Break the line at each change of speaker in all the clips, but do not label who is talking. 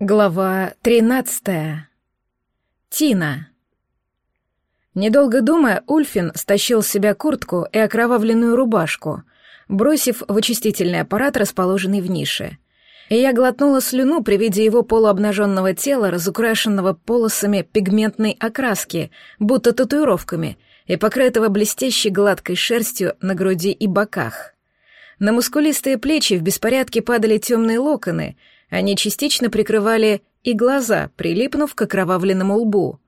Глава тринадцатая. Тина. Недолго думая, Ульфин стащил с себя куртку и окровавленную рубашку, бросив в очистительный аппарат, расположенный в нише. И я глотнула слюну при виде его полуобнаженного тела, разукрашенного полосами пигментной окраски, будто татуировками, и покрытого блестящей гладкой шерстью на груди и боках. На мускулистые плечи в беспорядке падали темные локоны — они частично прикрывали и глаза, прилипнув к окровавленному лбу.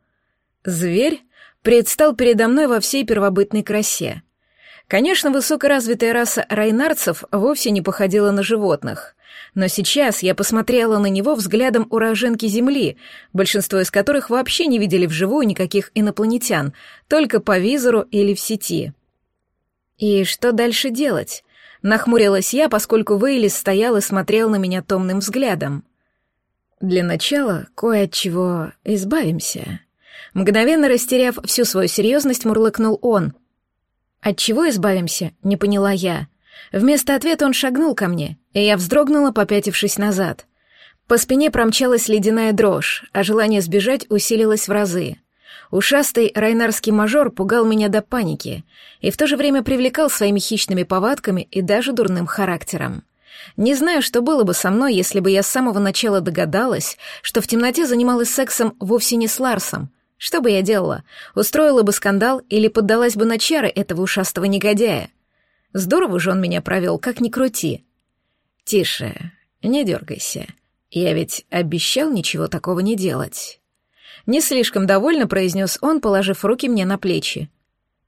Зверь предстал передо мной во всей первобытной красе. Конечно, высокоразвитая раса райнарцев вовсе не походила на животных, но сейчас я посмотрела на него взглядом уроженки Земли, большинство из которых вообще не видели вживую никаких инопланетян, только по визору или в сети. И что дальше делать? Нахмурилась я, поскольку Вейлис стоял и смотрел на меня томным взглядом. Для начала кое от чего избавимся. Мгновенно растеряв всю свою серьезность, мурлыкнул он. От чего избавимся? Не поняла я. Вместо ответа он шагнул ко мне, и я вздрогнула, попятившись назад. По спине промчалась ледяная дрожь, а желание сбежать усилилось в разы. Ушастый райнарский мажор пугал меня до паники и в то же время привлекал своими хищными повадками и даже дурным характером. Не знаю, что было бы со мной, если бы я с самого начала догадалась, что в темноте занималась сексом вовсе не с Ларсом. Что бы я делала? Устроила бы скандал или поддалась бы на чары этого ушастого негодяя? Здорово же он меня провел, как ни крути. Тише, не дергайся. Я ведь обещал ничего такого не делать. Не слишком довольно произнес он, положив руки мне на плечи.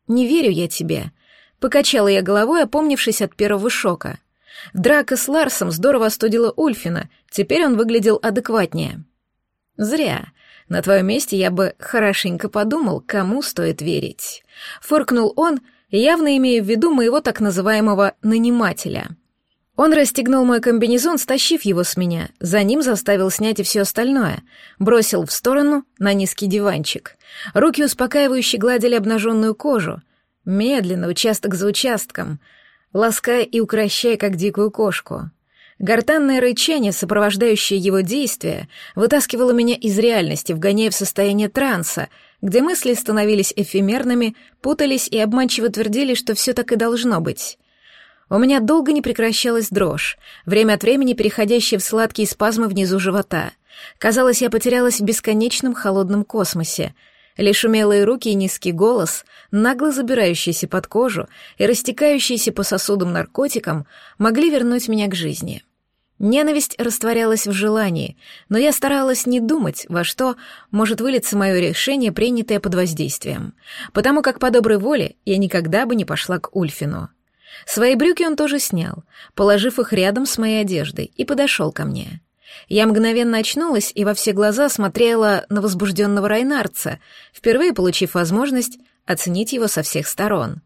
«Не верю я тебе», — покачала я головой, опомнившись от первого шока. Драка с Ларсом здорово остудила Ульфина, теперь он выглядел адекватнее. «Зря. На твоем месте я бы хорошенько подумал, кому стоит верить». Фыркнул он, явно имея в виду моего так называемого «нанимателя». Он расстегнул мой комбинезон, стащив его с меня, за ним заставил снять и все остальное, бросил в сторону на низкий диванчик. Руки успокаивающе гладили обнаженную кожу, медленно, участок за участком, лаская и укращая, как дикую кошку. Гортанное рычание, сопровождающее его действия, вытаскивало меня из реальности, вгоняя в состояние транса, где мысли становились эфемерными, путались и обманчиво твердили, что все так и должно быть. У меня долго не прекращалась дрожь, время от времени переходящая в сладкие спазмы внизу живота. Казалось, я потерялась в бесконечном холодном космосе. Лишь умелые руки и низкий голос, нагло забирающийся под кожу и растекающийся по сосудам наркотикам, могли вернуть меня к жизни. Ненависть растворялась в желании, но я старалась не думать, во что может вылиться мое решение, принятое под воздействием, потому как по доброй воле я никогда бы не пошла к Ульфину. Свои брюки он тоже снял, положив их рядом с моей одеждой, и подошел ко мне. Я мгновенно очнулась и во все глаза смотрела на возбужденного Райнарца, впервые получив возможность оценить его со всех сторон.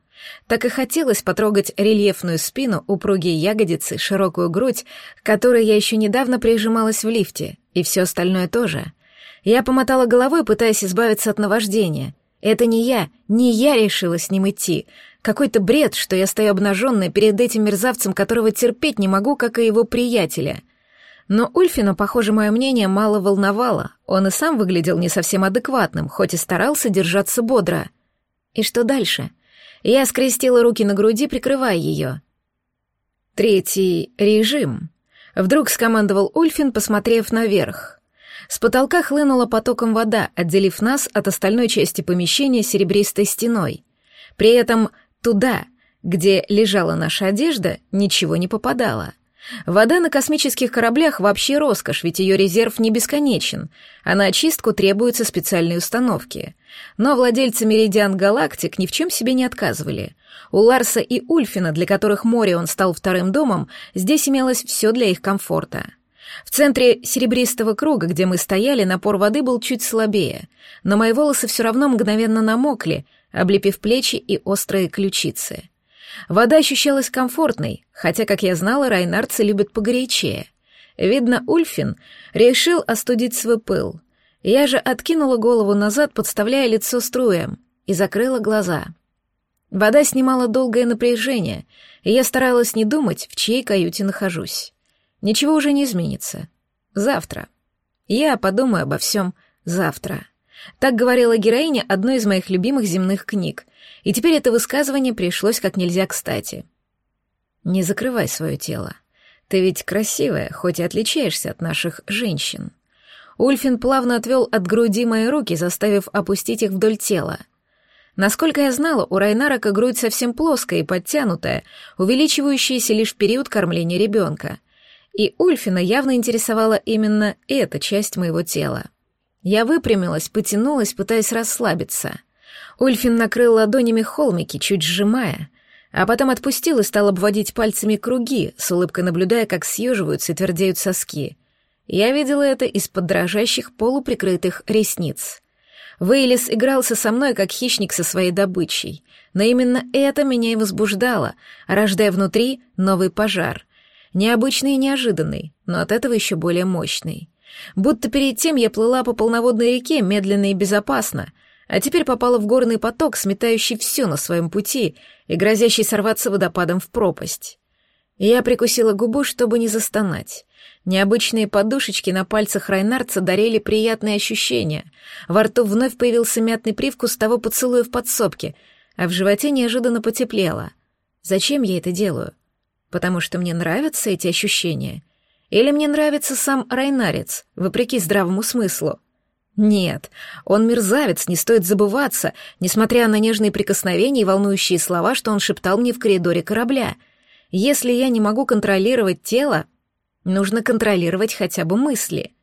Так и хотелось потрогать рельефную спину, упругие ягодицы, широкую грудь, к которой я еще недавно прижималась в лифте, и все остальное тоже. Я помотала головой, пытаясь избавиться от наваждения. Это не я, не я решила с ним идти, какой-то бред, что я стою обнаженная перед этим мерзавцем, которого терпеть не могу, как и его приятеля. Но Ульфина, похоже, мое мнение мало волновало. Он и сам выглядел не совсем адекватным, хоть и старался держаться бодро. И что дальше? Я скрестила руки на груди, прикрывая ее. Третий режим. Вдруг скомандовал Ульфин, посмотрев наверх. С потолка хлынула потоком вода, отделив нас от остальной части помещения серебристой стеной. При этом Туда, где лежала наша одежда, ничего не попадало. Вода на космических кораблях вообще роскошь, ведь ее резерв не бесконечен, а на очистку требуются специальные установки. Но владельцы Меридиан Галактик ни в чем себе не отказывали. У Ларса и Ульфина, для которых море он стал вторым домом, здесь имелось все для их комфорта. В центре серебристого круга, где мы стояли, напор воды был чуть слабее, но мои волосы все равно мгновенно намокли, облепив плечи и острые ключицы. Вода ощущалась комфортной, хотя, как я знала, райнарцы любят погорячее. Видно, Ульфин решил остудить свой пыл. Я же откинула голову назад, подставляя лицо струям, и закрыла глаза. Вода снимала долгое напряжение, и я старалась не думать, в чьей каюте нахожусь. Ничего уже не изменится. Завтра. Я подумаю обо всем завтра. Так говорила героиня одной из моих любимых земных книг, и теперь это высказывание пришлось как нельзя кстати. Не закрывай свое тело. Ты ведь красивая, хоть и отличаешься от наших женщин. Ульфин плавно отвел от груди мои руки, заставив опустить их вдоль тела. Насколько я знала, у Райнарака грудь совсем плоская и подтянутая, увеличивающаяся лишь в период кормления ребенка. И Ульфина явно интересовала именно эта часть моего тела. Я выпрямилась, потянулась, пытаясь расслабиться. Ульфин накрыл ладонями холмики, чуть сжимая, а потом отпустил и стал обводить пальцами круги, с улыбкой наблюдая, как съеживаются и твердеют соски — я видела это из-под дрожащих полуприкрытых ресниц. Вейлис игрался со мной, как хищник со своей добычей, но именно это меня и возбуждало, рождая внутри новый пожар. Необычный и неожиданный, но от этого еще более мощный. Будто перед тем я плыла по полноводной реке медленно и безопасно, а теперь попала в горный поток, сметающий все на своем пути и грозящий сорваться водопадом в пропасть. Я прикусила губу, чтобы не застонать. Необычные подушечки на пальцах Райнарца дарили приятные ощущения. Во рту вновь появился мятный привкус того поцелуя в подсобке, а в животе неожиданно потеплело. Зачем я это делаю? Потому что мне нравятся эти ощущения? Или мне нравится сам Райнарец, вопреки здравому смыслу? Нет, он мерзавец, не стоит забываться, несмотря на нежные прикосновения и волнующие слова, что он шептал мне в коридоре корабля. Если я не могу контролировать тело, Нужно контролировать хотя бы мысли.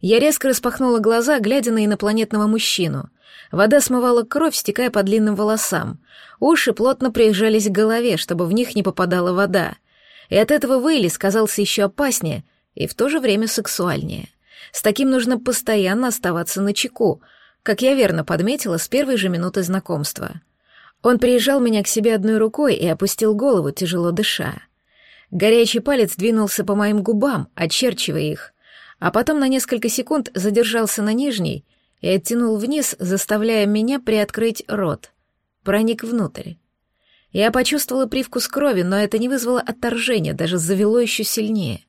Я резко распахнула глаза, глядя на инопланетного мужчину. Вода смывала кровь, стекая по длинным волосам. Уши плотно приезжались к голове, чтобы в них не попадала вода. И от этого Вейлис казался еще опаснее и в то же время сексуальнее. С таким нужно постоянно оставаться на чеку, как я верно подметила с первой же минуты знакомства. Он приезжал меня к себе одной рукой и опустил голову, тяжело дыша. Горячий палец двинулся по моим губам, очерчивая их, а потом на несколько секунд задержался на нижней и оттянул вниз, заставляя меня приоткрыть рот. Проник внутрь. Я почувствовала привкус крови, но это не вызвало отторжения, даже завело еще сильнее.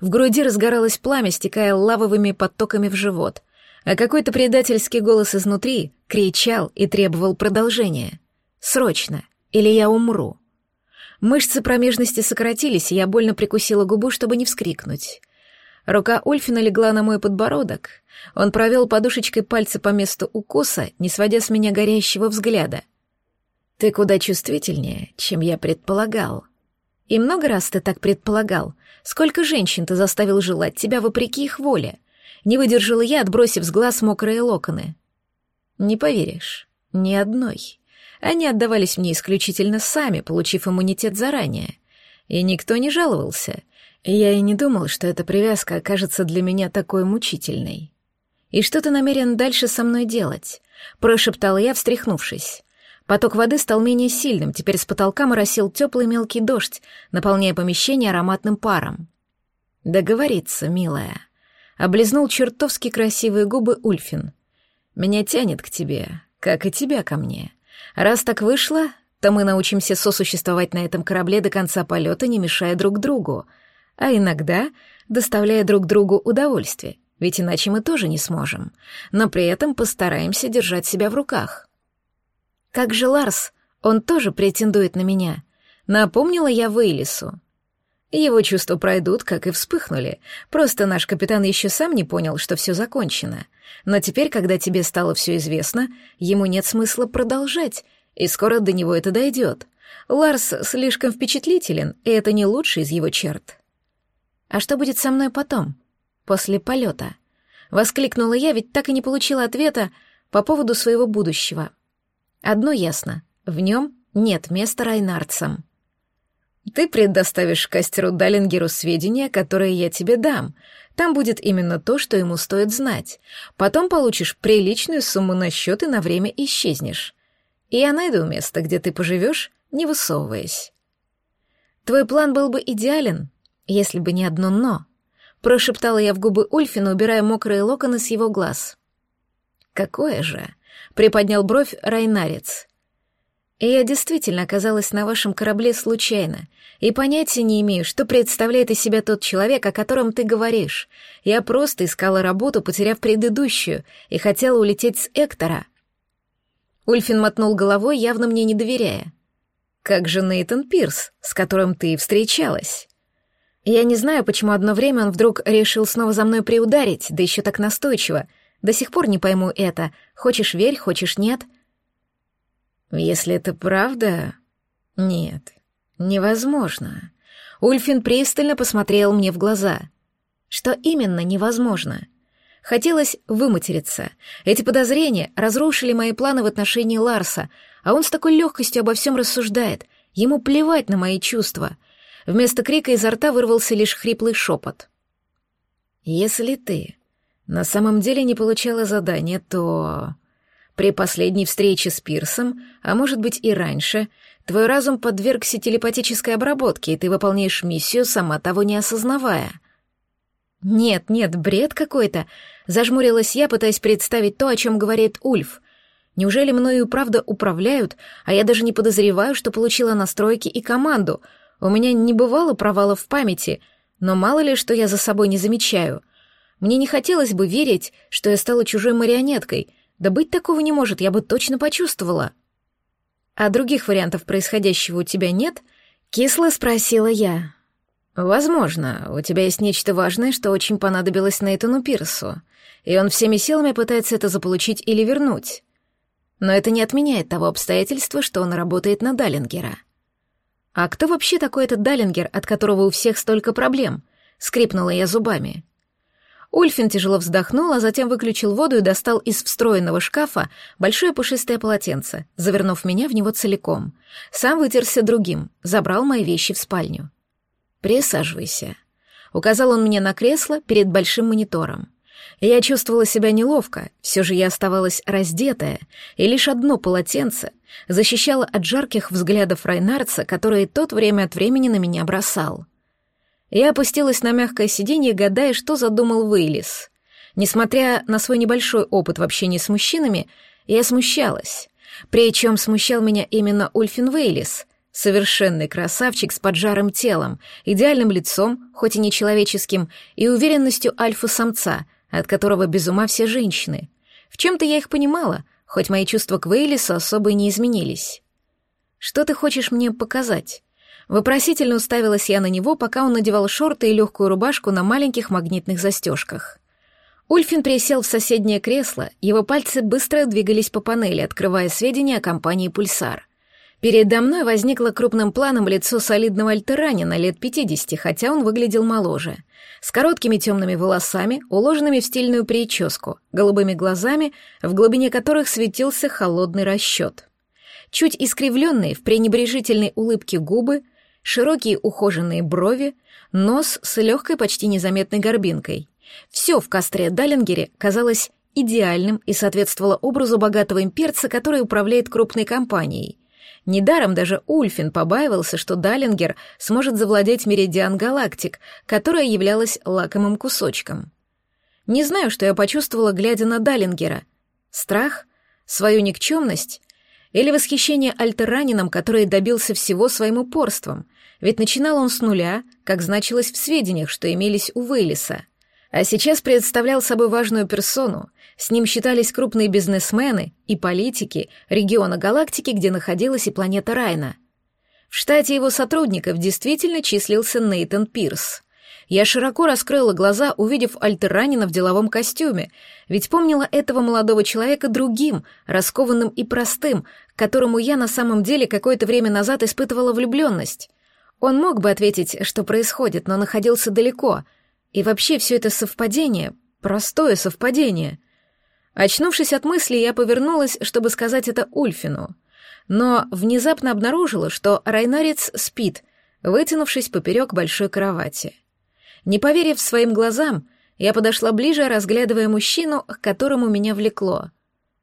В груди разгоралось пламя, стекая лавовыми потоками в живот, а какой-то предательский голос изнутри кричал и требовал продолжения. «Срочно, или я умру». Мышцы промежности сократились, и я больно прикусила губу, чтобы не вскрикнуть. Рука Ульфина легла на мой подбородок. Он провел подушечкой пальца по месту укуса, не сводя с меня горящего взгляда. «Ты куда чувствительнее, чем я предполагал». «И много раз ты так предполагал? Сколько женщин ты заставил желать тебя вопреки их воле?» Не выдержала я, отбросив с глаз мокрые локоны. «Не поверишь, ни одной». Они отдавались мне исключительно сами, получив иммунитет заранее. И никто не жаловался. Я и не думал, что эта привязка окажется для меня такой мучительной. «И что ты намерен дальше со мной делать?» — прошептала я, встряхнувшись. Поток воды стал менее сильным, теперь с потолка моросил теплый мелкий дождь, наполняя помещение ароматным паром. «Договориться, милая», — облизнул чертовски красивые губы Ульфин. «Меня тянет к тебе, как и тебя ко мне. Раз так вышло, то мы научимся сосуществовать на этом корабле до конца полета, не мешая друг другу, а иногда доставляя друг другу удовольствие, ведь иначе мы тоже не сможем, но при этом постараемся держать себя в руках. Как же Ларс, он тоже претендует на меня, напомнила я Вейлису. Его чувства пройдут, как и вспыхнули. Просто наш капитан еще сам не понял, что все закончено. Но теперь, когда тебе стало все известно, ему нет смысла продолжать, и скоро до него это дойдет. Ларс слишком впечатлителен, и это не лучший из его черт. А что будет со мной потом, после полета? Воскликнула я, ведь так и не получила ответа по поводу своего будущего. Одно ясно — в нем нет места Райнардсам. Ты предоставишь Кастеру Даллингеру сведения, которые я тебе дам. Там будет именно то, что ему стоит знать. Потом получишь приличную сумму на счет и на время исчезнешь. И я найду место, где ты поживешь, не высовываясь. Твой план был бы идеален, если бы не одно «но», — прошептала я в губы Ульфина, убирая мокрые локоны с его глаз. «Какое же?» — приподнял бровь Райнарец. И я действительно оказалась на вашем корабле случайно, и понятия не имею, что представляет из себя тот человек, о котором ты говоришь. Я просто искала работу, потеряв предыдущую, и хотела улететь с Эктора». Ульфин мотнул головой, явно мне не доверяя. «Как же Нейтан Пирс, с которым ты встречалась?» Я не знаю, почему одно время он вдруг решил снова за мной приударить, да еще так настойчиво. До сих пор не пойму это. Хочешь верь, хочешь нет. Если это правда... Нет, невозможно. Ульфин пристально посмотрел мне в глаза. Что именно невозможно? Хотелось выматериться. Эти подозрения разрушили мои планы в отношении Ларса, а он с такой легкостью обо всем рассуждает. Ему плевать на мои чувства — Вместо крика изо рта вырвался лишь хриплый шепот. «Если ты на самом деле не получала задание, то...» При последней встрече с Пирсом, а может быть и раньше, твой разум подвергся телепатической обработке, и ты выполняешь миссию, сама того не осознавая. «Нет, нет, бред какой-то», — зажмурилась я, пытаясь представить то, о чем говорит Ульф. «Неужели мною правда управляют, а я даже не подозреваю, что получила настройки и команду, у меня не бывало провалов в памяти, но мало ли, что я за собой не замечаю. Мне не хотелось бы верить, что я стала чужой марионеткой. Да быть такого не может, я бы точно почувствовала. А других вариантов происходящего у тебя нет? Кисло спросила я. Возможно, у тебя есть нечто важное, что очень понадобилось Нейтану Пирсу, и он всеми силами пытается это заполучить или вернуть. Но это не отменяет того обстоятельства, что он работает на Даллингера. «А кто вообще такой этот Даллингер, от которого у всех столько проблем?» — скрипнула я зубами. Ульфин тяжело вздохнул, а затем выключил воду и достал из встроенного шкафа большое пушистое полотенце, завернув меня в него целиком. Сам вытерся другим, забрал мои вещи в спальню. «Присаживайся», — указал он мне на кресло перед большим монитором. Я чувствовала себя неловко, все же я оставалась раздетая, и лишь одно полотенце защищало от жарких взглядов Райнарца, которые тот время от времени на меня бросал. Я опустилась на мягкое сиденье, гадая, что задумал Вейлис. Несмотря на свой небольшой опыт в общении с мужчинами, я смущалась. Причем смущал меня именно Ульфин Вейлис, совершенный красавчик с поджарым телом, идеальным лицом, хоть и нечеловеческим, и уверенностью альфа-самца — от которого без ума все женщины. В чем-то я их понимала, хоть мои чувства к Вейлису особо и не изменились. «Что ты хочешь мне показать?» Вопросительно уставилась я на него, пока он надевал шорты и легкую рубашку на маленьких магнитных застежках. Ульфин присел в соседнее кресло, его пальцы быстро двигались по панели, открывая сведения о компании «Пульсар». Передо мной возникло крупным планом лицо солидного альтеранина лет 50, хотя он выглядел моложе. С короткими темными волосами, уложенными в стильную прическу, голубыми глазами, в глубине которых светился холодный расчет. Чуть искривленные в пренебрежительной улыбке губы, широкие ухоженные брови, нос с легкой почти незаметной горбинкой. Все в костре Даллингере казалось идеальным и соответствовало образу богатого имперца, который управляет крупной компанией — Недаром даже Ульфин побаивался, что Даллингер сможет завладеть меридиан галактик, которая являлась лакомым кусочком. Не знаю, что я почувствовала, глядя на Даллингера. Страх? Свою никчемность? Или восхищение альтеранином, который добился всего своим упорством? Ведь начинал он с нуля, как значилось в сведениях, что имелись у Вейлиса. А сейчас представлял собой важную персону, с ним считались крупные бизнесмены и политики региона галактики, где находилась и планета Райна. В штате его сотрудников действительно числился Нейтан Пирс. Я широко раскрыла глаза, увидев Альтеранина в деловом костюме, ведь помнила этого молодого человека другим, раскованным и простым, к которому я на самом деле какое-то время назад испытывала влюбленность. Он мог бы ответить, что происходит, но находился далеко. И вообще все это совпадение, простое совпадение — Очнувшись от мысли, я повернулась, чтобы сказать это Ульфину, но внезапно обнаружила, что Райнарец спит, вытянувшись поперек большой кровати. Не поверив своим глазам, я подошла ближе, разглядывая мужчину, к которому меня влекло.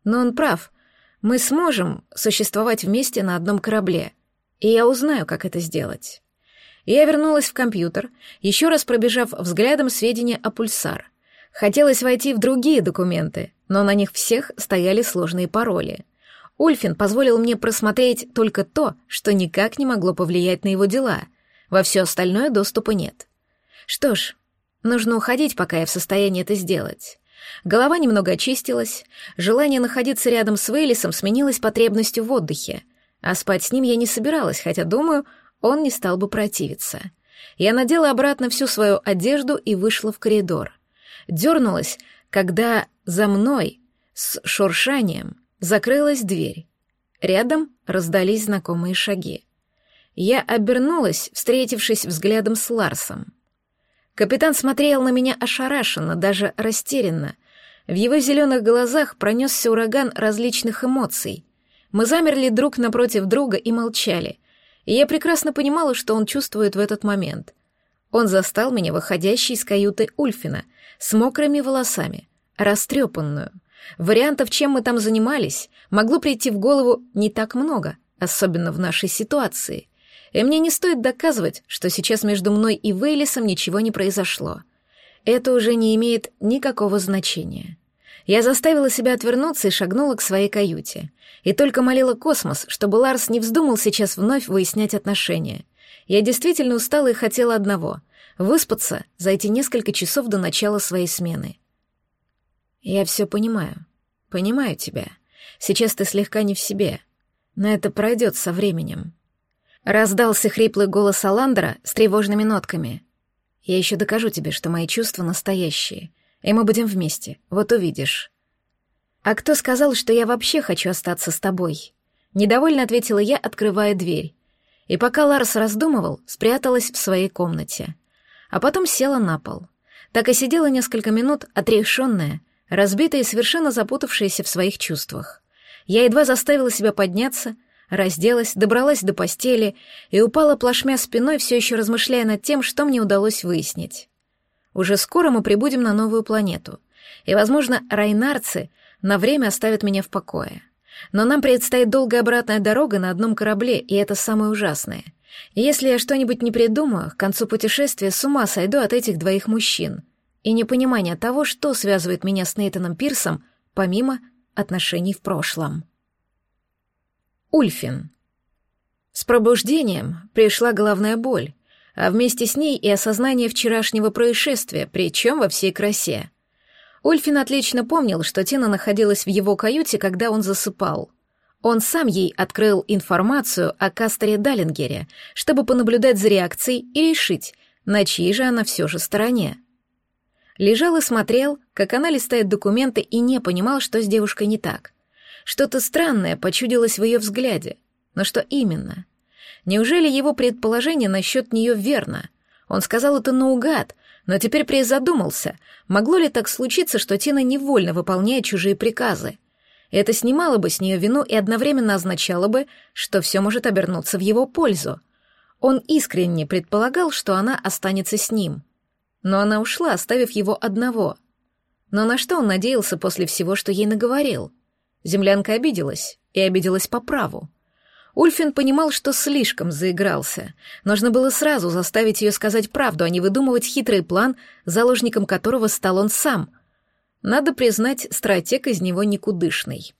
Но он прав. Мы сможем существовать вместе на одном корабле, и я узнаю, как это сделать. Я вернулась в компьютер, еще раз пробежав взглядом сведения о пульсар — Хотелось войти в другие документы, но на них всех стояли сложные пароли. Ульфин позволил мне просмотреть только то, что никак не могло повлиять на его дела. Во все остальное доступа нет. Что ж, нужно уходить, пока я в состоянии это сделать. Голова немного очистилась, желание находиться рядом с Вейлисом сменилось потребностью в отдыхе, а спать с ним я не собиралась, хотя, думаю, он не стал бы противиться. Я надела обратно всю свою одежду и вышла в коридор. Дернулась, когда за мной с шуршанием закрылась дверь. Рядом раздались знакомые шаги. Я обернулась, встретившись взглядом с Ларсом. Капитан смотрел на меня ошарашенно, даже растерянно. В его зеленых глазах пронесся ураган различных эмоций. Мы замерли друг напротив друга и молчали. И я прекрасно понимала, что он чувствует в этот момент. Он застал меня, выходящей из каюты Ульфина, с мокрыми волосами, растрепанную. Вариантов, чем мы там занимались, могло прийти в голову не так много, особенно в нашей ситуации — и мне не стоит доказывать, что сейчас между мной и Вейлисом ничего не произошло. Это уже не имеет никакого значения. Я заставила себя отвернуться и шагнула к своей каюте. И только молила космос, чтобы Ларс не вздумал сейчас вновь выяснять отношения. Я действительно устала и хотела одного — выспаться за эти несколько часов до начала своей смены. Я все понимаю. Понимаю тебя. Сейчас ты слегка не в себе. Но это пройдет со временем. Раздался хриплый голос Аландра с тревожными нотками. «Я еще докажу тебе, что мои чувства настоящие, и мы будем вместе, вот увидишь». «А кто сказал, что я вообще хочу остаться с тобой?» Недовольно ответила я, открывая дверь. И пока Ларс раздумывал, спряталась в своей комнате. А потом села на пол. Так и сидела несколько минут, отрешенная, разбитая и совершенно запутавшаяся в своих чувствах. Я едва заставила себя подняться, разделась, добралась до постели и упала плашмя спиной, все еще размышляя над тем, что мне удалось выяснить. Уже скоро мы прибудем на новую планету, и, возможно, райнарцы на время оставят меня в покое. Но нам предстоит долгая обратная дорога на одном корабле, и это самое ужасное. Если я что-нибудь не придумаю, к концу путешествия с ума сойду от этих двоих мужчин и непонимания того, что связывает меня с Нейтаном Пирсом, помимо отношений в прошлом. Ульфин. С пробуждением пришла головная боль, а вместе с ней и осознание вчерашнего происшествия, причем во всей красе. Ульфин отлично помнил, что Тина находилась в его каюте, когда он засыпал. Он сам ей открыл информацию о Кастере Даллингере, чтобы понаблюдать за реакцией и решить, на чьей же она все же стороне. Лежал и смотрел, как она листает документы и не понимал, что с девушкой не так. Что-то странное почудилось в ее взгляде. Но что именно? Неужели его предположение насчет нее верно? Он сказал это наугад, но теперь призадумался, могло ли так случиться, что Тина невольно выполняет чужие приказы. Это снимало бы с нее вину и одновременно означало бы, что все может обернуться в его пользу. Он искренне предполагал, что она останется с ним. Но она ушла, оставив его одного. Но на что он надеялся после всего, что ей наговорил? — Землянка обиделась, и обиделась по праву. Ульфин понимал, что слишком заигрался. Нужно было сразу заставить ее сказать правду, а не выдумывать хитрый план, заложником которого стал он сам. Надо признать, стратег из него никудышный.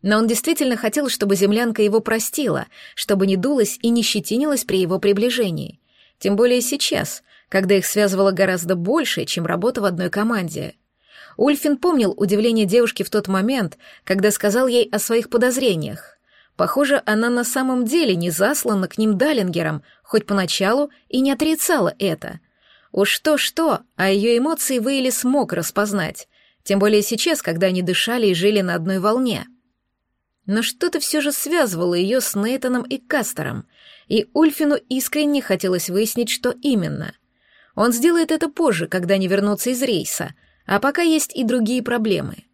Но он действительно хотел, чтобы землянка его простила, чтобы не дулась и не щетинилась при его приближении. Тем более сейчас, когда их связывало гораздо больше, чем работа в одной команде — Ульфин помнил удивление девушки в тот момент, когда сказал ей о своих подозрениях. Похоже, она на самом деле не заслана к ним Даллингером, хоть поначалу и не отрицала это. Уж что-что, а ее эмоции Вейли смог распознать, тем более сейчас, когда они дышали и жили на одной волне. Но что-то все же связывало ее с Нейтаном и Кастером, и Ульфину искренне хотелось выяснить, что именно. Он сделает это позже, когда они вернутся из рейса — а пока есть и другие проблемы.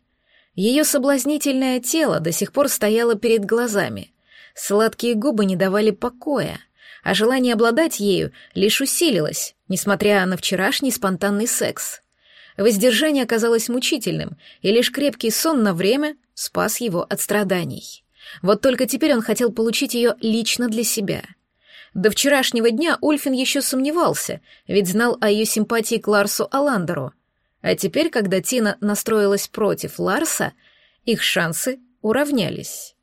Ее соблазнительное тело до сих пор стояло перед глазами. Сладкие губы не давали покоя, а желание обладать ею лишь усилилось, несмотря на вчерашний спонтанный секс. Воздержание оказалось мучительным, и лишь крепкий сон на время спас его от страданий. Вот только теперь он хотел получить ее лично для себя. До вчерашнего дня Ульфин еще сомневался, ведь знал о ее симпатии к Ларсу Аландеру — а теперь, когда Тина настроилась против Ларса, их шансы уравнялись.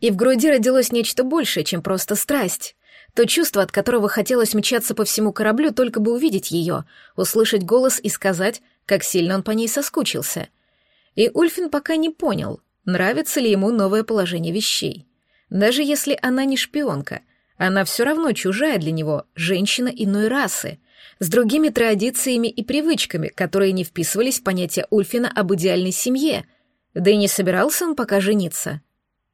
И в груди родилось нечто большее, чем просто страсть. То чувство, от которого хотелось мчаться по всему кораблю, только бы увидеть ее, услышать голос и сказать, как сильно он по ней соскучился. И Ульфин пока не понял, нравится ли ему новое положение вещей. Даже если она не шпионка, она все равно чужая для него, женщина иной расы, с другими традициями и привычками, которые не вписывались в понятие Ульфина об идеальной семье. Да и не собирался он пока жениться.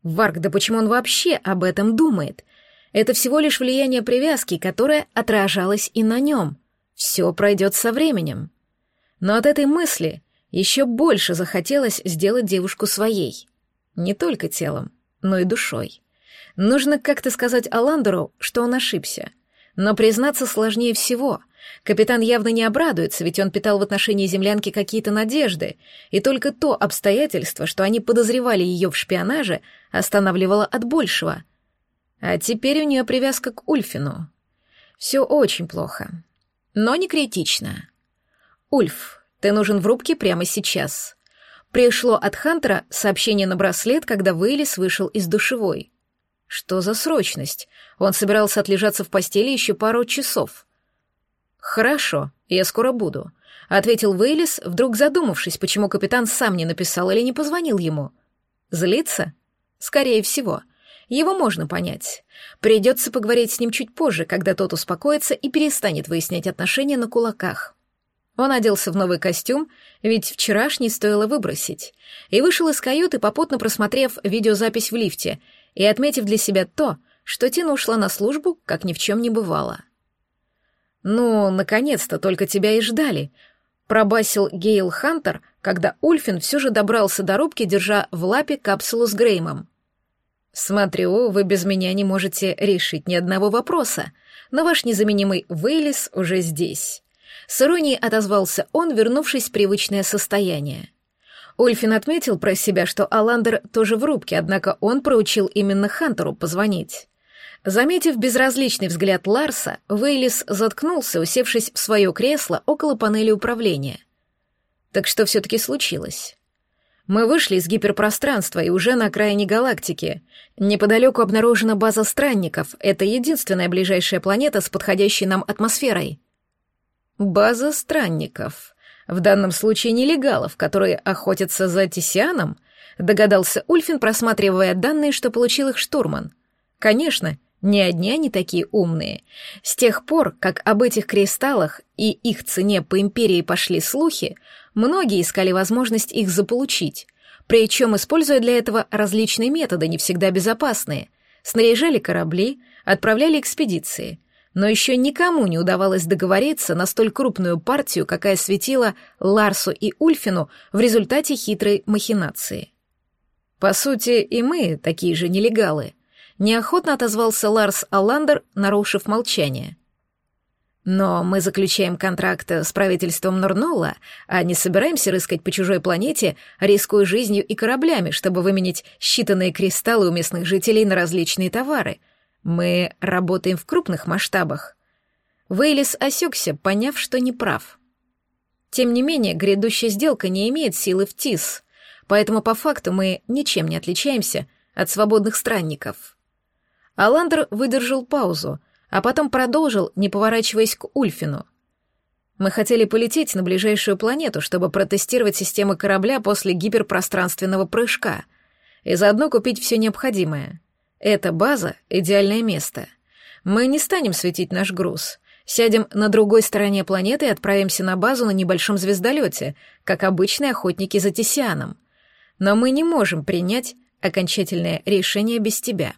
Варк, да почему он вообще об этом думает? Это всего лишь влияние привязки, которое отражалось и на нем. Все пройдет со временем. Но от этой мысли еще больше захотелось сделать девушку своей. Не только телом, но и душой. Нужно как-то сказать Аландеру, что он ошибся. Но признаться сложнее всего. Капитан явно не обрадуется, ведь он питал в отношении землянки какие-то надежды, и только то обстоятельство, что они подозревали ее в шпионаже, останавливало от большего. А теперь у нее привязка к Ульфину. Все очень плохо. Но не критично. Ульф, ты нужен в рубке прямо сейчас. Пришло от Хантера сообщение на браслет, когда Вейлис вышел из душевой. Что за срочность? Он собирался отлежаться в постели еще пару часов. «Хорошо, я скоро буду», — ответил Вейлис, вдруг задумавшись, почему капитан сам не написал или не позвонил ему. «Злится? Скорее всего. Его можно понять. Придется поговорить с ним чуть позже, когда тот успокоится и перестанет выяснять отношения на кулаках». Он оделся в новый костюм, ведь вчерашний стоило выбросить, и вышел из каюты, попутно просмотрев видеозапись в лифте и отметив для себя то, что Тина ушла на службу, как ни в чем не бывало. «Ну, наконец-то, только тебя и ждали», — пробасил Гейл Хантер, когда Ульфин все же добрался до рубки, держа в лапе капсулу с Греймом. «Смотрю, вы без меня не можете решить ни одного вопроса, но ваш незаменимый Вейлис уже здесь». С иронией отозвался он, вернувшись в привычное состояние. Ульфин отметил про себя, что Аландер тоже в рубке, однако он проучил именно Хантеру позвонить. Заметив безразличный взгляд Ларса, Вейлис заткнулся, усевшись в свое кресло около панели управления. Так что все-таки случилось? Мы вышли из гиперпространства и уже на окраине галактики. Неподалеку обнаружена база странников. Это единственная ближайшая планета с подходящей нам атмосферой. База странников. В данном случае нелегалов, которые охотятся за Тисианом, догадался Ульфин, просматривая данные, что получил их штурман. Конечно, не одни они такие умные. С тех пор, как об этих кристаллах и их цене по империи пошли слухи, многие искали возможность их заполучить, причем используя для этого различные методы, не всегда безопасные. Снаряжали корабли, отправляли экспедиции. Но еще никому не удавалось договориться на столь крупную партию, какая светила Ларсу и Ульфину в результате хитрой махинации. По сути, и мы такие же нелегалы — неохотно отозвался Ларс Алландер, нарушив молчание. Но мы заключаем контракт с правительством Нурнола, а не собираемся рыскать по чужой планете, рискуя жизнью и кораблями, чтобы выменить считанные кристаллы у местных жителей на различные товары. Мы работаем в крупных масштабах. Вейлис осекся, поняв, что не прав. Тем не менее, грядущая сделка не имеет силы в ТИС, поэтому по факту мы ничем не отличаемся от свободных странников. Аландр выдержал паузу, а потом продолжил, не поворачиваясь к Ульфину. «Мы хотели полететь на ближайшую планету, чтобы протестировать системы корабля после гиперпространственного прыжка и заодно купить все необходимое. Эта база — идеальное место. Мы не станем светить наш груз». Сядем на другой стороне планеты и отправимся на базу на небольшом звездолете, как обычные охотники за Тесианом. Но мы не можем принять окончательное решение без тебя.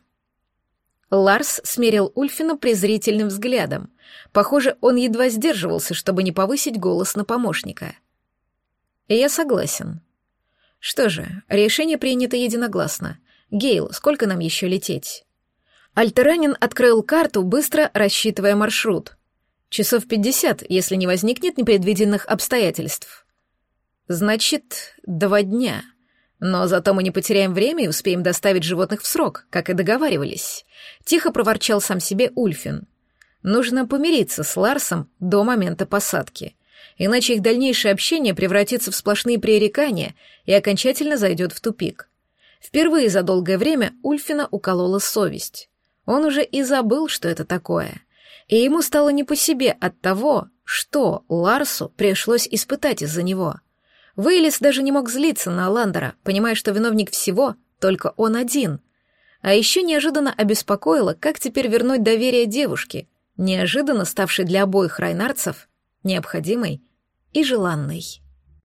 Ларс смерил Ульфина презрительным взглядом. Похоже, он едва сдерживался, чтобы не повысить голос на помощника. «Я согласен». «Что же, решение принято единогласно. Гейл, сколько нам еще лететь?» Альтеранин открыл карту, быстро рассчитывая маршрут. «Часов пятьдесят, если не возникнет непредвиденных обстоятельств». «Значит, два дня». Но зато мы не потеряем время и успеем доставить животных в срок, как и договаривались. Тихо проворчал сам себе Ульфин. Нужно помириться с Ларсом до момента посадки. Иначе их дальнейшее общение превратится в сплошные пререкания и окончательно зайдет в тупик. Впервые за долгое время Ульфина уколола совесть. Он уже и забыл, что это такое. И ему стало не по себе от того, что Ларсу пришлось испытать из-за него. Вейлис даже не мог злиться на Ландера, понимая, что виновник всего только он один. А еще неожиданно обеспокоило, как теперь вернуть доверие девушке, неожиданно ставшей для обоих райнарцев необходимой и желанной.